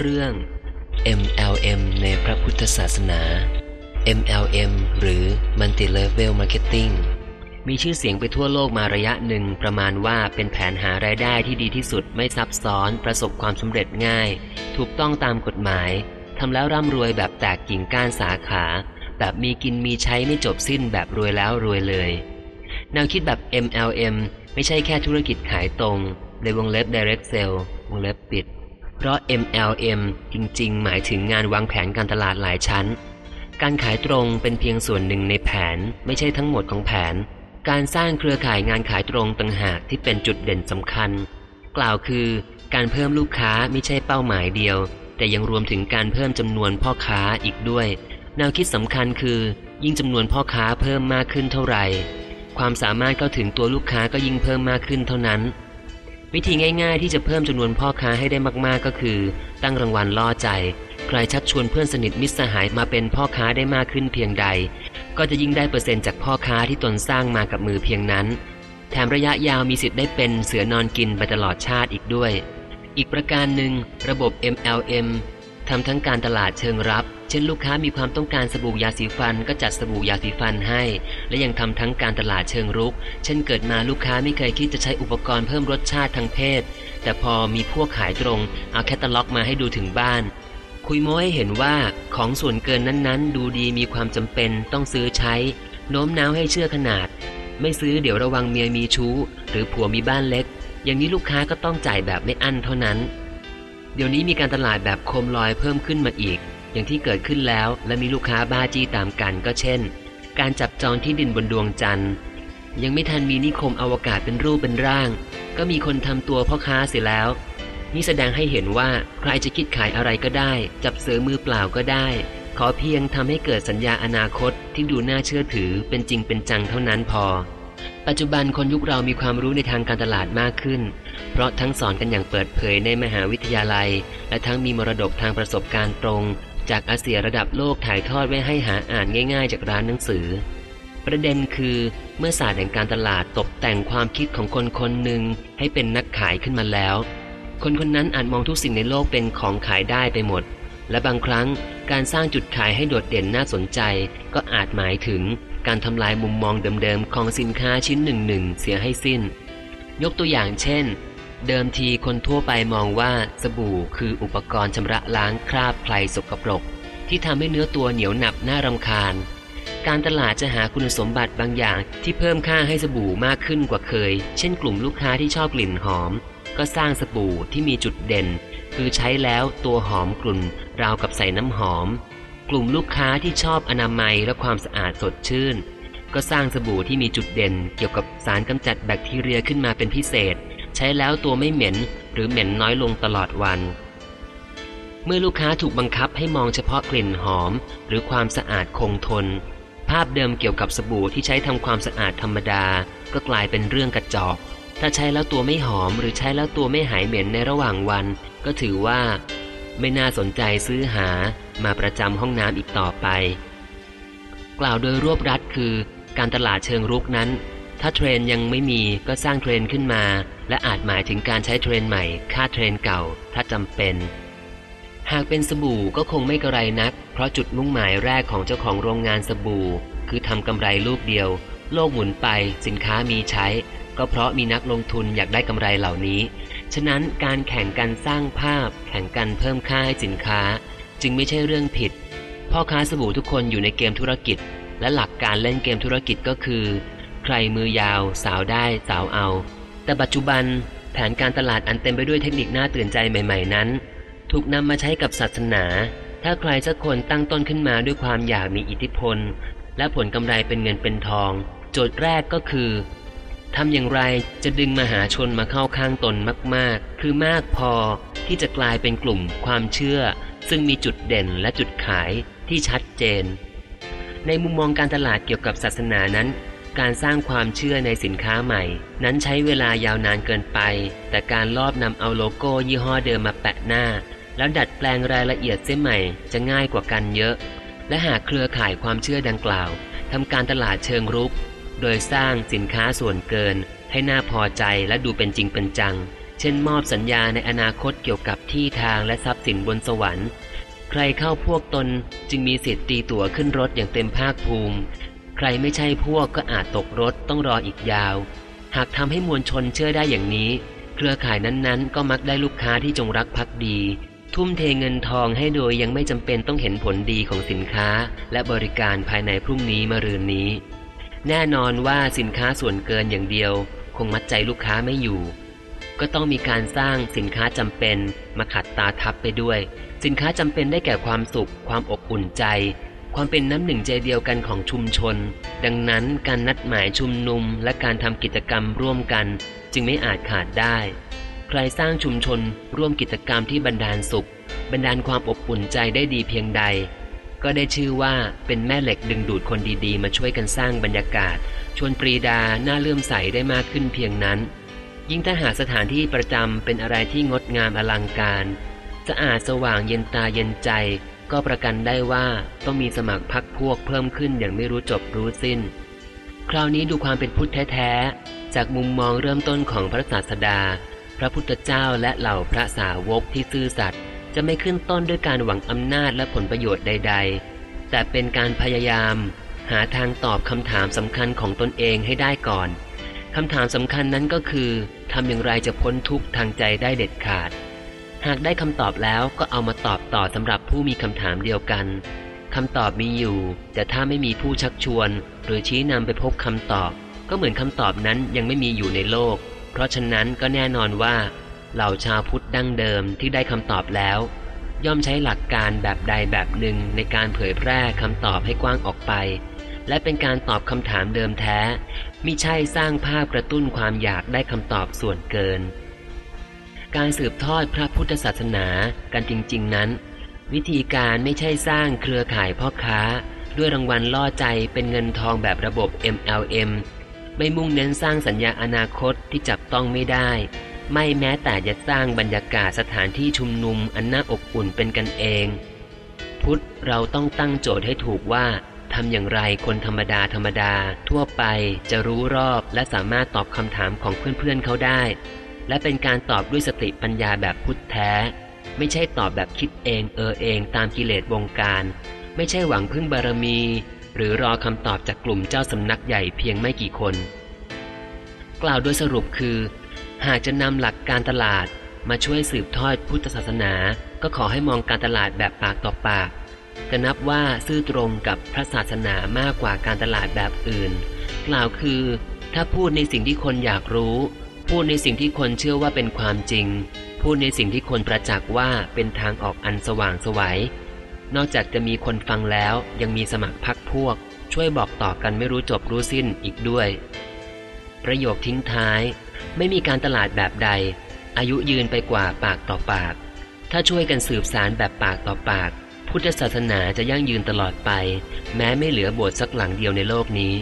เรื่อง MLM ในพระพุทธศาสนา MLM หรือ Multi Level Marketing มีชื่อเสียงไปทั่วโลกมาระยะหนึ่งประมาณว่าเป็นแผนหารายได้ที่ดีที่สุดไม่ซับซ้อน ประสบความสำเร็จง่าย ถูกต้องตามกฎหมายทำแล้วร่ำรวยแบบแตกกิ่งก้านสาขา แบบมีกินมีใช้ไม่จบสิ้นแบบรวยแล้วรวยเลย แนวคิดแบบ MLM ไม่ใช่แค่ธุรกิจขายตรง ในวงเล็บ direct sale วงเล็บปิด เพราะ MLM จริงๆ หมายถึงงานวางแผนการตลาดหลายชั้น การขายตรงเป็นเพียงส่วนหนึ่งในแผนไม่ใช่ทั้งหมดของแผน การสร้างเครือข่ายงานขายตรงต่างหากที่เป็นจุดเด่นสำคัญ กล่าวคือ การเพิ่มลูกค้าไม่ใช่เป้าหมายเดียว แต่ยังรวมถึงการเพิ่มจำนวนพ่อค้าอีกด้วย แนวคิดสำคัญคือ ยิ่งจำนวนพ่อค้าเพิ่มมากขึ้นเท่าไหร่ ความสามารถเข้าถึงตัวลูกค้าก็ยิ่งเพิ่มมากขึ้นเท่านั้น วิธีง่ายๆ ที่จะเพิ่มจำนวนพ่อค้าให้ได้มากๆ ก็คือ ตั้งรางวัลล่อใจ ใครชักชวนเพื่อนสนิทมิตรสหายมาเป็นพ่อค้าได้มากขึ้นเพียงใด ก็จะยิ่งได้เปอร์เซ็นต์จากพ่อค้าที่ตนสร้างมากับมือเพียงนั้น แถมระยะยาวมีสิทธิ์ได้เป็นเสือนอนกินไปตลอดชาติอีกด้วย อีกประการหนึ่งระบบ MLM ทำทั้งการตลาดเชิงรับ เช่นลูกค้ามีความต้องการสบู่ยาสีฟันก็จัดสบู่ยาสีฟันให้ และยังทำทั้งการตลาดเชิงรุก เช่นเกิดมาลูกค้าไม่เคยคิดจะใช้อุปกรณ์เพิ่มรสชาติทางเพศ แต่พอมีพวกขายตรง เอาแคตตาล็อกมาให้ดูถึงบ้าน คุยโม้ให้เห็นว่าของส่วนเกินนั้นๆ ดูดีมีความจำเป็นต้องซื้อใช้ โน้มน้าวให้เชื่อขนาด ไม่ซื้อเดี๋ยวระวังเมียมีชู้ หรือผัวมีบ้านเล็ก อย่างนี้ลูกค้าก็ต้องจ่ายแบบไม่อั้นเท่านั้น เดี๋ยวนี้มีการตลาดแบบโคมลอยเพิ่มขึ้นมาอีก อย่างที่เกิดขึ้นแล้วและมีลูกค้าบ้าจี้ตามกันก็เช่น การจับจองที่ดินบนดวงจันทร์ ยังไม่ทันมีนิคมอวกาศเป็นรูปเป็นร่าง ก็มีคนทำตัวพ่อค้าเสียแล้ว นี่แสดงให้เห็นว่าใครจะคิดขายอะไรก็ได้ จับเสือมือเปล่าก็ได้ ขอเพียงทำให้เกิดสัญญาอนาคตที่ดูน่าเชื่อถือเป็นจริงเป็นจังเท่านั้นพอ ปัจจุบันคนยุคเรามีความรู้ในทางการตลาดมากขึ้นเพราะทั้งสอนกันอย่างเปิดเผยในมหาวิทยาลัย และทั้งมีมรดกทางประสบการณ์ตรง จากอาเซียระดับโลกถ่ายทอดไว้ให้หาอ่านง่าย ๆ จากร้านหนังสือ ประเด็นคือเมื่อศาสตร์แห่งการตลาดตกแต่งความคิดของคนคนหนึ่งให้เป็นนักขายขึ้นมาแล้ว คนคนนั้นอาจมองทุกสิ่งในโลกเป็นของขายได้ไปหมด และบางครั้งการสร้างจุดขายให้โดดเด่นน่าสนใจ ก็อาจหมายถึงการทำลายมุมมองเดิมๆของสินค้าชิ้นหนึ่งหนึ่งเสียให้สิ้น ยกตัวอย่างเช่น เดิมทีคนทั่วไปมองว่าสบู่คืออุปกรณ์ชำระล้างคราบไพลสกปรก ที่ทำให้เนื้อตัวเหนียวหนับน่ารำคาญ การตลาดจะหาคุณสมบัติบางอย่างที่เพิ่มค่าให้สบู่มากขึ้นกว่าเคย เช่นกลุ่มลูกค้าที่ชอบกลิ่นหอม ก็สร้างสบู่ที่มีจุดเด่น คือใช้แล้วตัวหอมกลุ่น ราวกับใส่น้ำหอม กลุ่มลูกค้าที่ชอบอนามัยและความสะอาดสดชื่น ก็สร้างสบู่ที่มีจุดเด่น เกี่ยวกับสารกำจัดแบคทีเรียขึ้นมาเป็นพิเศษ ใช้แล้วตัวไม่เหม็นหรือเหม็นน้อยลงตลอดวัน เมื่อลูกค้าถูกบังคับให้มองเฉพาะกลิ่นหอม หรือความสะอาดคงทน ภาพเดิมเกี่ยวกับสบู่ที่ใช้ทำความสะอาดธรรมดา ก็กลายเป็นเรื่องกระจอก ถ้าใช้แล้วตัวไม่หอมหรือใช้แล้วตัวไม่หายเหม็นในระหว่างวัน ก็ถือว่า ไม่น่าสนใจซื้อหามาประจำห้องน้ำอีกต่อไป กล่าวโดยรวบรัดคือ การตลาดเชิงรุกนั้น ถ้าเทรนยังไม่มีก็สร้างเทรนขึ้นมา และอาจหมายถึงการใช้เทรนใหม่ฆ่าเทรนเก่า ถ้าจำเป็น หากเป็นสบู่ก็คงไม่กระไรนัก เพราะจุดมุ่งหมายแรกของเจ้าของโรงงานสบู่ คือทำกำไรลูกเดียว โลกหมุนไปสินค้ามีใช้ ก็เพราะมีนักลงทุนอยากได้กำไรเหล่านี้ ฉะนั้นการแข่งกันสร้างภาพ แข่งกันเพิ่มค่าให้สินค้า จึงไม่ใช่เรื่องผิดพ่อค้าสบู่ทุกคนอยู่ในเกมธุรกิจ และหลักการเล่นเกมธุรกิจก็คือ ใครมือยาว สาวได้สาวเอา แต่ปัจจุบันแผนการตลาดอันเต็มไปด้วยเทคนิคน่าตื่นใจใหม่ ๆ นั้น ถูกนำมาใช้กับศาสนา ถ้าใครสักคนตั้งต้นขึ้นมาด้วยความอยากมีอิทธิพล และผลกำไรเป็นเงินเป็นทอง โจทย์แรกก็คือทำอย่างไรจะดึงมหาชนมาเข้าข้างตนมาก ๆ คือมากพอที่จะกลายเป็นกลุ่มความเชื่อ ซึ่งมีจุดเด่นและจุดขายที่ชัดเจน ในมุมมองการตลาดเกี่ยวกับศาสนานั้น การสร้างความเชื่อในสินค้าใหม่ นั้นใช้เวลายาวนานเกินไป แต่การลอบนำเอาโลโก้ยี่ห้อเดิมมาแปะหน้า แล้วดัดแปลงรายละเอียดเส้นใหม่จะง่ายกว่ากันเยอะ และหากเครือข่ายความเชื่อดังกล่าวทำการตลาดเชิงรุก โดยสร้างสินค้าส่วนเกิน ให้น่าพอใจและดูเป็นจริงเป็นจัง เช่นมอบสัญญาในอนาคตเกี่ยวกับที่ทางและทรัพย์สินบนสวรรค์ ใครเข้าพวกตนจึงมีสิทธิ์ตีตั๋วขึ้นรถอย่างเต็มภาคภูมิ ใครไม่ใช่พวกก็อาจตกรถต้องรออีกยาว หากทำให้มวลชนเชื่อได้อย่างนี้ เครือข่ายนั้นๆ ก็มักได้ลูกค้าที่จงรักภักดี ทุ่มเทเงินทองให้โดยยังไม่จำเป็นต้องเห็นผลดีของสินค้า และบริการภายในพรุ่งนี้มะรืนนี้ แน่นอนว่าสินค้าส่วนเกินอย่างเดียว คงมัดใจลูกค้าไม่อยู่ ก็ต้องมีการสร้างสินค้าจำเป็น มาขัดตาทับไปด้วย สินค้าจำเป็นได้แก่ความสุข ความอบอุ่นใจ ความเป็นน้ำหนึ่งใจเดียวกันของชุมชน ดังนั้นการนัดหมายชุมนุมและการทำกิจกรรมร่วมกัน จึงไม่อาจขาดได้ ใครสร้างชุมชนร่วมกิจกรรมที่บรรดาลสุข บรรดาลความอบอุ่นใจได้ดีเพียงใด ก็ได้ชื่อว่าเป็นแม่เหล็กดึงดูดคนดีๆ มาช่วยกันสร้างบรรยากาศ ชวนปรีดาหน้าเลื่อมใสได้มากขึ้นเพียงนั้น ยิ่งถ้าหากสถานที่ประจำเป็นอะไรที่งดงามอลังการสะอาดสว่างเย็นตาเย็นใจ ก็ประกันได้ว่าต้องมีสมัครพักพวกเพิ่มขึ้นอย่างไม่รู้จบรู้สิ้น คราวนี้ดูความเป็นพุทธแท้ๆ จากมุมมองเริ่มต้นของพระศาสดา พระพุทธเจ้าและเหล่าพระสาวกที่ซื่อสัตย์จะไม่ขึ้นต้นด้วยการหวังอำนาจและผลประโยชน์ใด ๆ แต่เป็นการพยายาม หาทางตอบคำถามสำคัญของตนเองให้ได้ก่อนคำถามสำคัญนั้นก็คือทำอย่างไรจะพ้นทุกข์ทางใจได้เด็ดขาด หากได้คำตอบแล้วก็เอามาตอบต่อสำหรับผู้มีคำถามเดียวกันคำตอบมีอยู่ แต่ถ้าไม่มีผู้ชักชวน หรือชี้นำไปพบคำตอบ ก็เหมือนคำตอบนั้นยังไม่มีอยู่ในโลก เพราะฉะนั้นก็แน่นอนว่า เหล่าชาวพุทธดั้งเดิมที่ได้คำตอบแล้ว ย่อมใช้หลักการแบบใดแบบหนึ่งในการเผยแพร่คำตอบให้กว้างออกไป และเป็นการตอบคำถามเดิมแท้มิใช่สร้างภาพกระตุ้นความอยากได้คำตอบส่วนเกิน การสืบทอดพระพุทธศาสนากันจริง ๆ นั้น วิธีการไม่ใช่สร้างเครือข่ายพ่อค้า ด้วยรางวัลล่อใจเป็นเงินทองแบบระบบ MLM ไม่มุ่งเน้นสร้างสัญญาอนาคตที่จับต้องไม่ได้ ไม่แม้แต่จะสร้างบรรยากาศสถานที่ชุมนุมอันน่าอบอุ่นเป็นกันเอง พุทธเราต้องตั้งโจทย์ให้ถูกว่าทำอย่างไรคนธรรมดาธรรมดา ทั่วไปจะรู้รอบและสามารถตอบคำถามของเพื่อนๆเขาได้ และเป็นการตอบด้วยสติปัญญาแบบพุทธแท้ ไม่ใช่ตอบแบบคิดเองเออเองตามกิเลสวงการ ไม่ใช่หวังพึ่งบารมี หรือรอคำตอบจากกลุ่มเจ้าสำนักใหญ่เพียงไม่กี่คน กล่าวโดยสรุปคือ หากจะนำหลักการตลาดมาช่วยสืบทอดพุทธศาสนา ก็ขอให้มองการตลาดแบบปากต่อปาก จะนับว่าซื่อตรงกับพระศาสนามากกว่าการตลาดแบบอื่น กล่าวคือ ถ้าพูดในสิ่งที่คนอยากรู้ พูดในสิ่งที่คนเชื่อว่าเป็นความจริง พูดในสิ่งที่คนประจักษ์ว่าเป็นทางออกอันสว่างสวยัย นอกจากจะมีคนฟังแล้วยังมีสมัครพักพวก ช่วยบอกต่อกันไม่รู้จบรู้สิ้นอีกด้วย ประโยคทิ้งท้าย ไม่มีการตลาดแบบใด อายุยืนไปกว่าปากต่อปาก ถ้าช่วยกันสืบสารแบบปากต่อปาก พุทธศาสนาจะยั่งยืนตลอดไป แม้ไม่เหลือโบสถ์สักหลังเดียวในโลกนี้